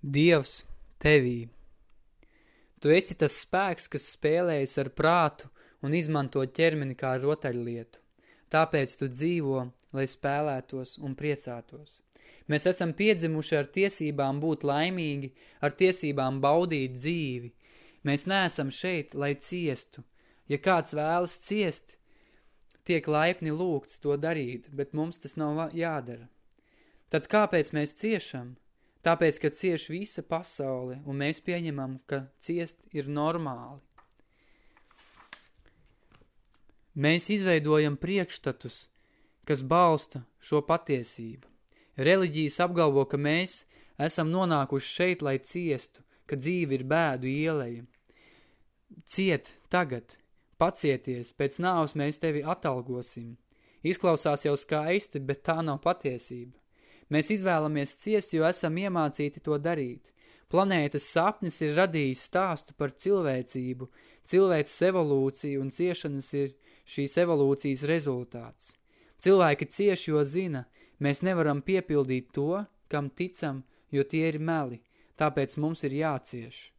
Dievs tevī. Tu esi tas spēks, kas spēlējas ar prātu un izmanto ķermeni kā rotaļlietu. Tāpēc tu dzīvo, lai spēlētos un priecātos. Mēs esam piedzimuši ar tiesībām būt laimīgi, ar tiesībām baudīt dzīvi. Mēs neesam šeit, lai ciestu. Ja kāds vēlas ciest, tiek laipni lūgts to darīt, bet mums tas nav jādara. Tad kāpēc mēs ciešam? Tāpēc, ka cieš visa pasaule, un mēs pieņemam, ka ciest ir normāli. Mēs izveidojam priekšstatus, kas balsta šo patiesību. Reliģijas apgalvo, ka mēs esam nonākuši šeit, lai ciestu, ka dzīve ir bēdu ieleja. Ciet tagad, pacieties, pēc nāvas mēs tevi atalgosim. Izklausās jau skaisti, bet tā nav patiesība. Mēs izvēlamies ciest, jo esam iemācīti to darīt. Planētas sapnis ir radījis stāstu par cilvēcību, cilvēces evolūciju un ciešanas ir šīs evolūcijas rezultāts. Cilvēki cieši, jo zina, mēs nevaram piepildīt to, kam ticam, jo tie ir meli, tāpēc mums ir jācieš.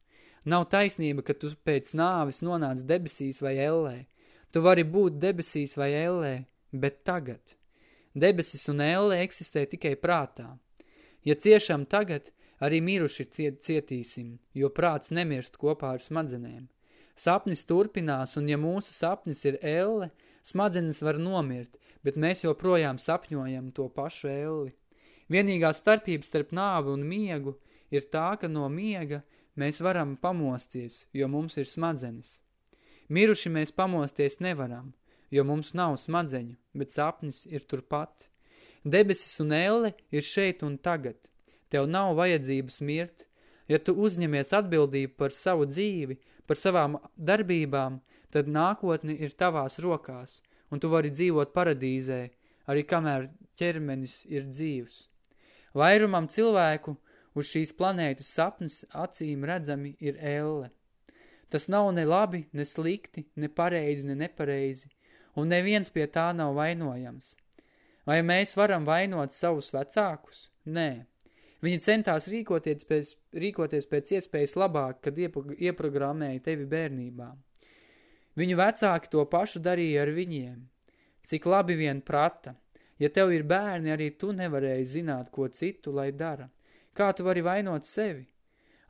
Nav taisnība, ka tu pēc nāves nonāc debesīs vai ellē. Tu vari būt debesīs vai ellē, bet tagad – Debesis un elle eksistē tikai prātā. Ja ciešam tagad, arī miruši ciet, cietīsim, jo prāts nemirst kopā ar smadzenēm. Sapnis turpinās, un ja mūsu sapnis ir elle, smadzenes var nomirt, bet mēs joprojām sapņojam to pašu elli. Vienīgā starpība starp nāvi un miegu ir tā, ka no miega mēs varam pamosties, jo mums ir smadzenes. Miruši mēs pamosties nevaram, jo mums nav smadzeņu, bet sapnis ir turpat. Debesis un elle ir šeit un tagad. Tev nav vajadzības mirt. Ja tu uzņemies atbildību par savu dzīvi, par savām darbībām, tad nākotne ir tavās rokās, un tu vari dzīvot paradīzē, arī kamēr ķermenis ir dzīvs. Vairumam cilvēku uz šīs planētas sapnis acīm redzami ir elle. Tas nav ne labi, ne slikti, ne pareizi, ne nepareizi un neviens pie tā nav vainojams. Vai mēs varam vainot savus vecākus? Nē. Viņi centās rīkoties pēc, rīkoties pēc iespējas labāk, kad ieprogrammēja tevi bērnībā. Viņu vecāki to pašu darīja ar viņiem. Cik labi vien prata. Ja tev ir bērni, arī tu nevarēji zināt, ko citu, lai dara. Kā tu vari vainot sevi?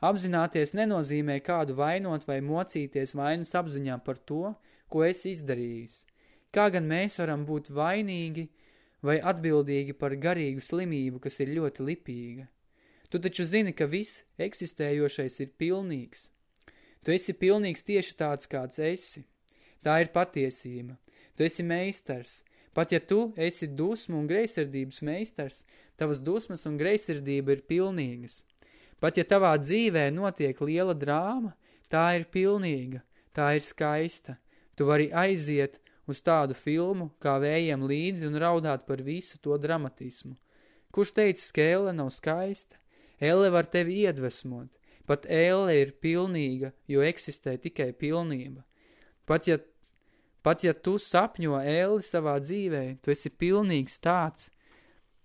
Apzināties nenozīmē kādu vainot vai mocīties vainas apziņā par to, ko esi izdarījis. Kā gan mēs varam būt vainīgi vai atbildīgi par garīgu slimību, kas ir ļoti lipīga? Tu taču zini, ka viss eksistējošais ir pilnīgs. Tu esi pilnīgs tieši tāds, kāds esi. Tā ir patiesība. Tu esi meistars. Pat ja tu esi dusmu un greisirdības meistars, tavas dusmas un greisirdība ir pilnīgas. Pat ja tavā dzīvē notiek liela drāma, tā ir pilnīga, tā ir skaista. Tu vari aiziet uz tādu filmu, kā vējiem līdzi un raudāt par visu to dramatismu. Kurš teica, ka Elle nav skaista? Elle var tevi iedvesmot. Pat Elle ir pilnīga, jo eksistē tikai pilnība. Pat ja, pat ja tu sapņo Elle savā dzīvē, tu esi pilnīgs tāds,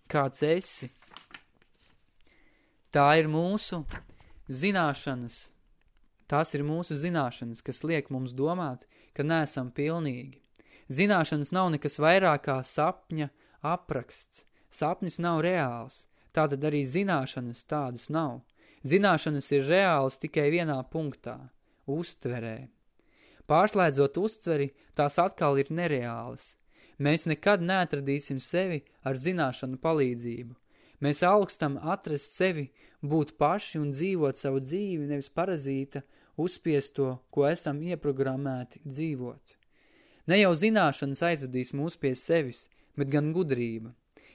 kāds esi. Tā ir mūsu zināšanas. Tās ir mūsu zināšanas, kas liek mums domāt, ka neesam pilnīgi. Zināšanas nav nekas vairāk kā sapņa apraksts. Sapnis nav reāls, tātad arī zināšanas tādas nav. Zināšanas ir reāls tikai vienā punktā – uztverē. Pārslēdzot uztveri, tās atkal ir nereālas. Mēs nekad neatradīsim sevi ar zināšanu palīdzību. Mēs augstam atrast sevi, būt paši un dzīvot savu dzīvi, nevis parazīta, uzspiesto, ko esam ieprogrammēti dzīvot. Ne jau zināšanas aizvedīs mūs pie sevis, bet gan gudrība.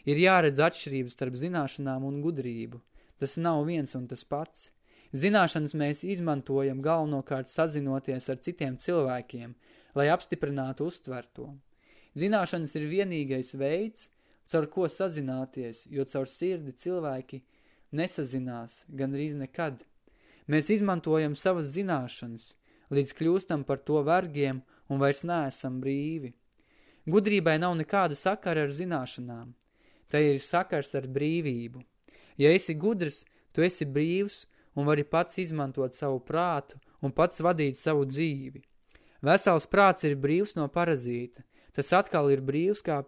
Ir jāredz atšķirības starp zināšanām un gudrību. Tas nav viens un tas pats. Zināšanas mēs izmantojam galvenokārt sazinoties ar citiem cilvēkiem, lai apstiprinātu uztverto. Zināšanas ir vienīgais veids, caur ko sazināties, jo caur sirdi cilvēki nesazinās gandrīz nekad. Mēs izmantojam savas zināšanas, līdz kļūstam par to vergiem un vairs neesam brīvi. Gudrībai nav nekāda sakara ar zināšanām. Tai ir sakars ar brīvību. Ja esi gudrs, tu esi brīvs un vari pats izmantot savu prātu un pats vadīt savu dzīvi. Vesels prāts ir brīvs no parazīta, tas atkal ir brīvs kā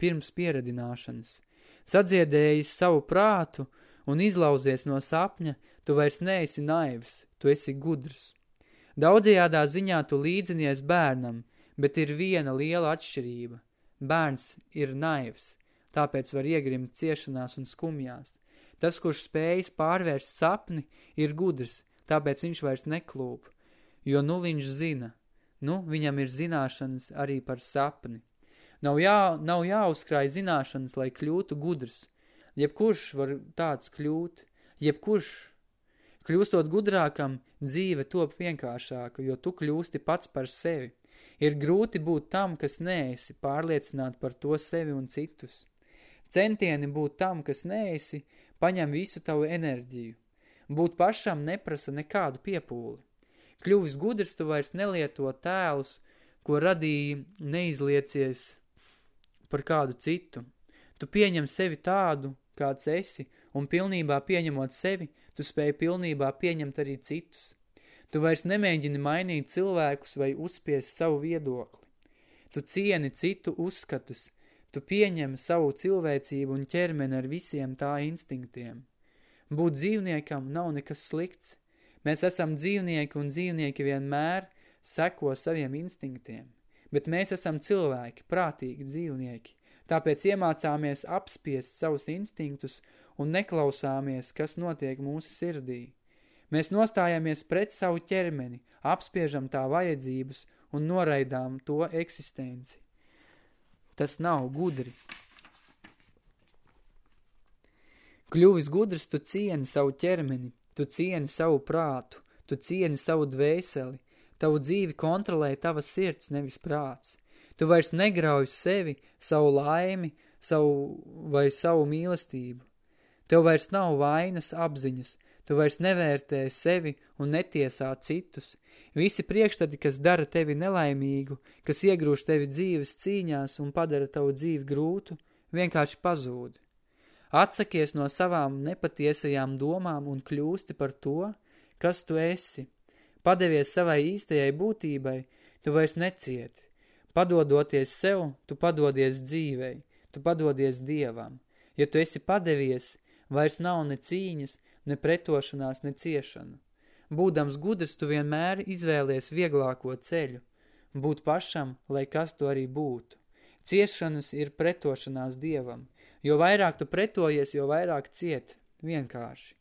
pirms pieredināšanas. Sadziedējis savu prātu un izlauzies no sapņa, tu vairs neesi naivs, tu esi gudrs. Daudzajādā ziņā tu līdzinies bērnam, bet ir viena liela atšķirība. Bērns ir naivs, tāpēc var iegrimt ciešanās un skumjās. Tas, kurš spējas pārvērst sapni, ir gudrs, tāpēc viņš vairs neklūp, jo nu viņš zina, nu viņam ir zināšanas arī par sapni. Nav, jā, nav jāuzkrāj zināšanas, lai kļūtu gudrs. Jebkurš var tāds kļūt, jebkurš. Kļūstot gudrākam, dzīve top vienkāršāka, jo tu kļūsti pats par sevi. Ir grūti būt tam, kas neesi, pārliecināt par to sevi un citus. Centieni būt tam, kas neesi, paņem visu tavu enerģiju. Būt pašam neprasa nekādu piepūli. Kļuvis gudrs, tu vairs nelieto tēlus, ko radīja neizliecies par kādu citu. Tu pieņem sevi tādu, kāds esi, un pilnībā pieņemot sevi, tu spēj pilnībā pieņemt arī citus. Tu vairs nemēģini mainīt cilvēkus vai uzspiest savu viedokli. Tu cieni citu uzskatus, tu pieņem savu cilvēcību un ķermeni ar visiem tā instinktiem. Būt dzīvniekam nav nekas slikts. Mēs esam dzīvnieki un dzīvnieki vienmēr seko saviem instinktiem bet mēs esam cilvēki, prātīgi dzīvnieki, tāpēc iemācāmies apspiest savus instinktus un neklausāmies, kas notiek mūsu sirdī. Mēs nostājāmies pret savu ķermeni, apspiežam tā vajadzības un noraidām to eksistenci. Tas nav gudri. Kļuvis gudrs, tu cieni savu ķermeni, tu cieni savu prātu, tu cieni savu dvēseli, Tavu dzīvi kontrolē tava sirds, nevis prāts. Tu vairs negrauj sevi, savu laimi, savu vai savu mīlestību. Tev vairs nav vainas apziņas, tu vairs nevērtē sevi un netiesā citus. Visi priekšstati, kas dara tevi nelaimīgu, kas iegrūž tevi dzīves cīņās un padara tavu dzīvi grūtu, vienkārši pazūd. Atsakies no savām nepatiesajām domām un kļūsti par to, kas tu esi. Padevies savai īstajai būtībai, tu vairs necieti. Padodoties sev, tu padodies dzīvei, tu padodies Dievam. Ja tu esi padevies, vairs nav ne cīņas, ne pretošanās, ne ciešanu. Būdams gudrs, tu vienmēr izvēlies vieglāko ceļu. Būt pašam, lai kas tu arī būtu. Ciešanas ir pretošanās Dievam. Jo vairāk tu pretojies, jo vairāk ciet. Vienkārši.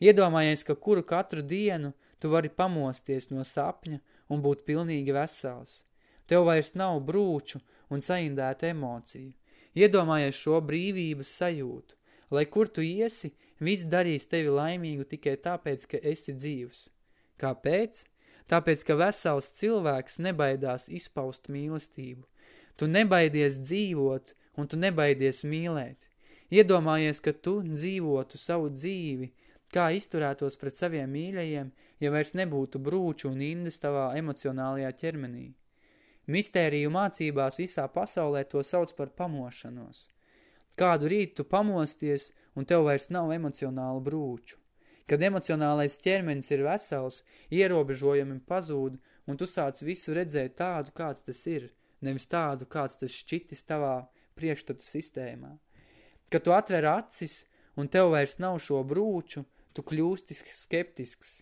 Iedomājies, ka kuru katru dienu Tu vari pamosties no sapņa un būt pilnīgi vesels. Tev vairs nav brūču un saindēta emociju. Iedomājies šo brīvības sajūtu. Lai kur tu iesi, viss darīs tevi laimīgu tikai tāpēc, ka esi dzīvs. Kāpēc? Tāpēc, ka vesels cilvēks nebaidās izpaust mīlestību. Tu nebaidies dzīvot un tu nebaidies mīlēt. Iedomājies, ka tu dzīvotu savu dzīvi, kā izturētos pret saviem mīļajiem, ja vairs nebūtu brūču un indes tavā emocionālajā ķermenī. Mistēriju mācībās visā pasaulē to sauc par pamošanos. Kādu rītu tu pamosties, un tev vairs nav emocionālu brūču. Kad emocionālais ķermenis ir vesels, ierobežojumi pazūd, un tu sāc visu redzēt tādu, kāds tas ir, nevis tādu, kāds tas šķitis tavā priekšstatu sistēmā. Kad tu atver acis, un tev vairs nav šo brūču, tu kļūsti skeptisks,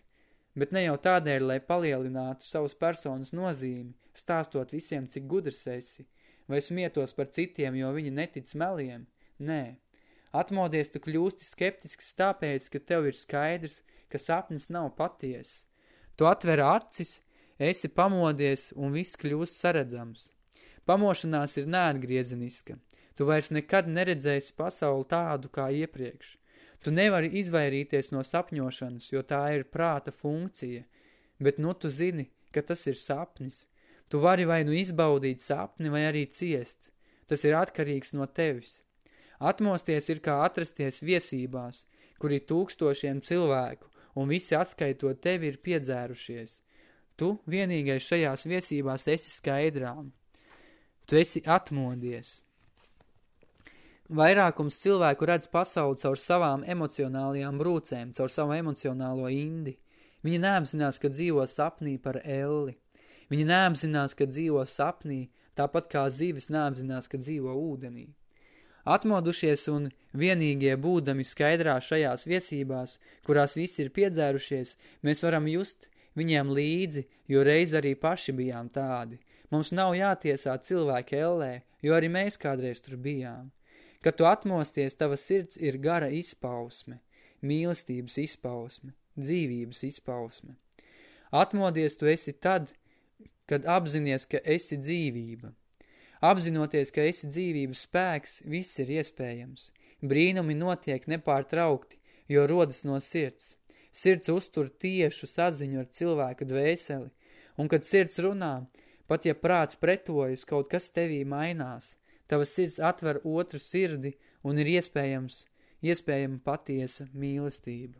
bet ne jau tādēļ, lai palielinātu savas personas nozīmi, stāstot visiem, cik gudrs esi, vai smietos par citiem, jo viņi netic meliem. Nē, atmodies tu kļūsti skeptisks tāpēc, ka tev ir skaidrs, ka sapnis nav paties. Tu atver acis, esi pamodies un viss kļūst saredzams. Pamošanās ir neatgriezeniska. Tu vairs nekad neredzēsi pasauli tādu kā iepriekš. Tu nevari izvairīties no sapņošanas, jo tā ir prāta funkcija, bet nu tu zini, ka tas ir sapnis. Tu vari vai nu izbaudīt sapni, vai arī ciest. Tas ir atkarīgs no tevis. Atmosties ir kā atrasties viesībās, kur ir tūkstošiem cilvēku, un visi atskaitot tevi ir piedzērušies. Tu vienīgais šajās viesībās esi skaidrām. Tu esi atmodies. Vairākums cilvēku redz pasauli caur savām emocionālajām brūcēm, caur savu emocionālo indi. Viņi neapzinās, ka dzīvo sapnī par elli. Viņi neapzinās, ka dzīvo sapnī, tāpat kā zivis neapzinās, ka dzīvo ūdenī. Atmodušies un vienīgie būdami skaidrā šajās viesībās, kurās visi ir piedzērušies, mēs varam just viņiem līdzi, jo reiz arī paši bijām tādi. Mums nav jātiesā cilvēki ellē, jo arī mēs kādreiz tur bijām. Kad tu atmosties, tava sirds ir gara izpausme, mīlestības izpausme, dzīvības izpausme. Atmodies tu esi tad, kad apzinies, ka esi dzīvība. Apzinoties, ka esi dzīvības spēks, viss ir iespējams. Brīnumi notiek nepārtraukti, jo rodas no sirds. Sirds uztur tiešu saziņu ar cilvēka dvēseli, un kad sirds runā, pat ja prāts pretojas, kaut kas tevī mainās, Tava sirds atver otru sirdi un ir iespējams, iespējama patiesa mīlestība.